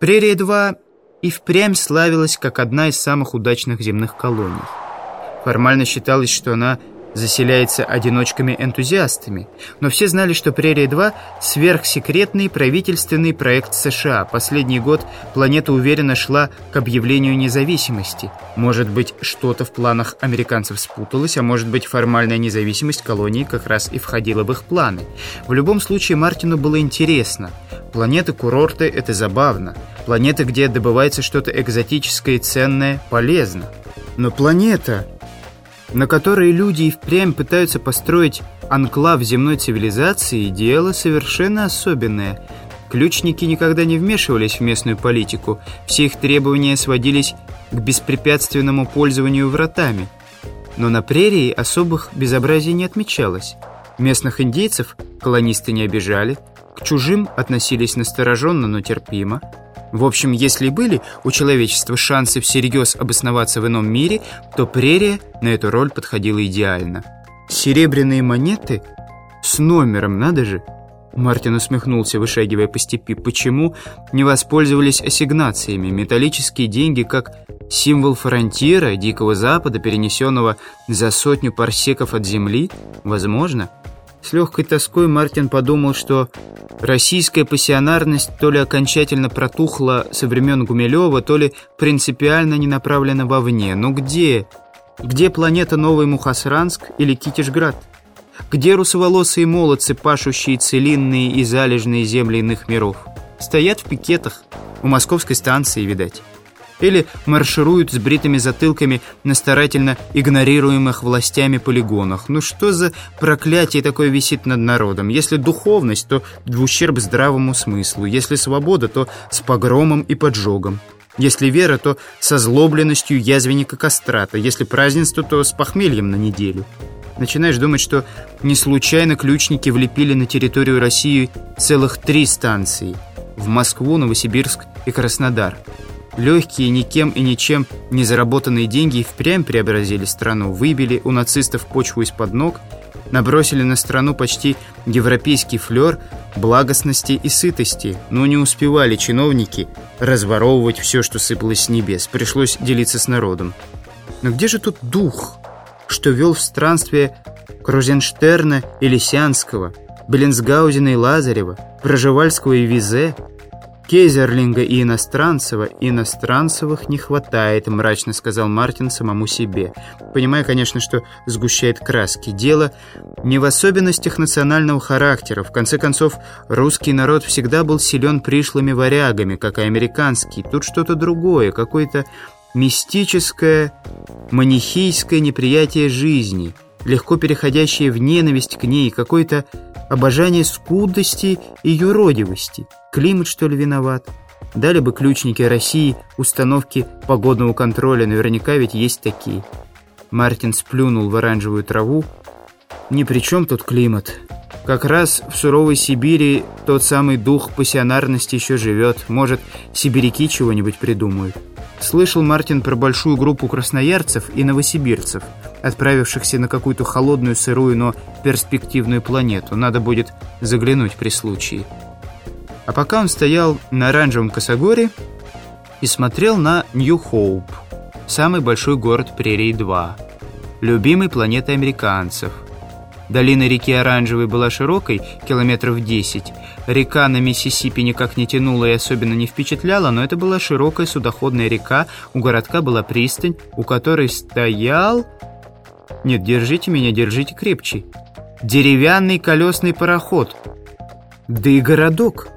Прерия-2 и впрямь славилась как одна из самых удачных земных колоний. Формально считалось, что она заселяется одиночками-энтузиастами. Но все знали, что «Прерия-2» — сверхсекретный правительственный проект США. Последний год планета уверенно шла к объявлению независимости. Может быть, что-то в планах американцев спуталось, а может быть, формальная независимость колонии как раз и входила в их планы. В любом случае, Мартину было интересно. Планеты-курорты — это забавно. Планеты, где добывается что-то экзотическое и ценное, полезно. Но планета на которой люди и впрямь пытаются построить анклав земной цивилизации, дело совершенно особенное. Ключники никогда не вмешивались в местную политику, все их требования сводились к беспрепятственному пользованию вратами. Но на прерии особых безобразий не отмечалось. Местных индейцев колонисты не обижали, к чужим относились настороженно, но терпимо – в общем, если были у человечества шансы всерьез обосноваться в ином мире, то прерия на эту роль подходила идеально. Серебряные монеты с номером, надо же. Мартин усмехнулся, вышагивая по степи. Почему не воспользовались ассигнациями? Металлические деньги как символ фронтира Дикого Запада, перенесенного за сотню парсеков от земли? Возможно. С легкой тоской Мартин подумал, что российская пассионарность то ли окончательно протухла со времен Гумилева, то ли принципиально не направлена вовне. Но где? Где планета Новый Мухасранск или Китежград? Где русоволосые молодцы, пашущие целинные и залежные земли иных миров? Стоят в пикетах, у московской станции, видать или маршируют с бритыми затылками на старательно игнорируемых властями полигонах. Ну что за проклятие такое висит над народом? Если духовность, то в ущерб здравому смыслу. Если свобода, то с погромом и поджогом. Если вера, то со злобленностью язвенника кастрата. Если празднество, то с похмельем на неделю. Начинаешь думать, что не случайно ключники влепили на территорию России целых три станции. В Москву, Новосибирск и Краснодар. Легкие, никем и ничем не заработанные деньги впрямь преобразили страну, выбили у нацистов почву из-под ног, набросили на страну почти европейский флер благостности и сытости, но не успевали чиновники разворовывать все, что сыпалось с небес. Пришлось делиться с народом. Но где же тут дух, что вел в странстве Крузенштерна и Лисянского, Беленсгаузена и Лазарева, Проживальского и Визе – Кейзерлинга и Иностранцева Иностранцевых не хватает, мрачно сказал Мартин самому себе. Понимая, конечно, что сгущает краски. Дело не в особенностях национального характера. В конце концов, русский народ всегда был силен пришлыми варягами, как и американский. Тут что-то другое, какое-то мистическое, манихийское неприятие жизни, легко переходящее в ненависть к ней, какое-то обожание скудости и юродивости. Климат, что ли, виноват? Дали бы ключники России установки погодного контроля, наверняка ведь есть такие. Мартин сплюнул в оранжевую траву. Ни при чем тут климат. Как раз в суровой Сибири тот самый дух пассионарности еще живет. Может, сибиряки чего-нибудь придумают. Слышал Мартин про большую группу красноярцев и новосибирцев, отправившихся на какую-то холодную, сырую, но перспективную планету. Надо будет заглянуть при случае. А пока он стоял на оранжевом косогоре и смотрел на Нью-Хоуп, самый большой город Прерии-2, любимой планеты американцев. Долина реки Оранжевой была широкой, километров 10. Река на Миссисипи никак не тянула и особенно не впечатляла, но это была широкая судоходная река, у городка была пристань, у которой стоял... Нет, держите меня, держите крепче. Деревянный колесный пароход. Да и городок.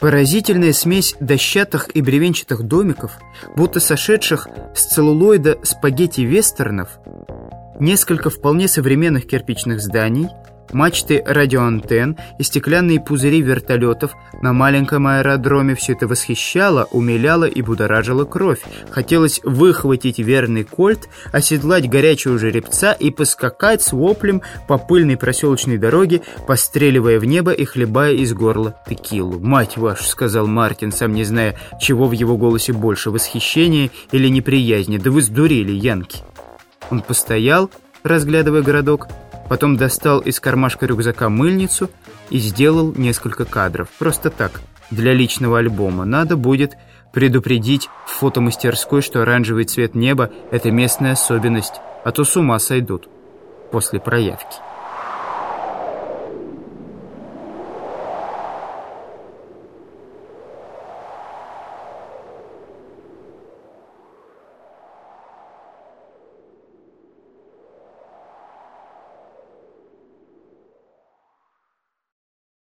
Поразительная смесь дощатых и бревенчатых домиков, будто сошедших с целлулоида спагетти-вестернов, несколько вполне современных кирпичных зданий – мачты радиоантенн и стеклянные пузыри вертолетов на маленьком аэродроме все это восхищало, умиляло и будоражило кровь. Хотелось выхватить верный кольт, оседлать горячего жеребца и поскакать с воплем по пыльной проселочной дороге, постреливая в небо и хлебая из горла текилу. «Мать вашу!» — сказал Мартин, сам не зная, чего в его голосе больше, восхищения или неприязни. «Да вы сдурели, янки!» Он постоял, разглядывая городок, Потом достал из кармашка рюкзака мыльницу и сделал несколько кадров. Просто так, для личного альбома. Надо будет предупредить в фотомастерской, что оранжевый цвет неба – это местная особенность, а то с ума сойдут после проявки.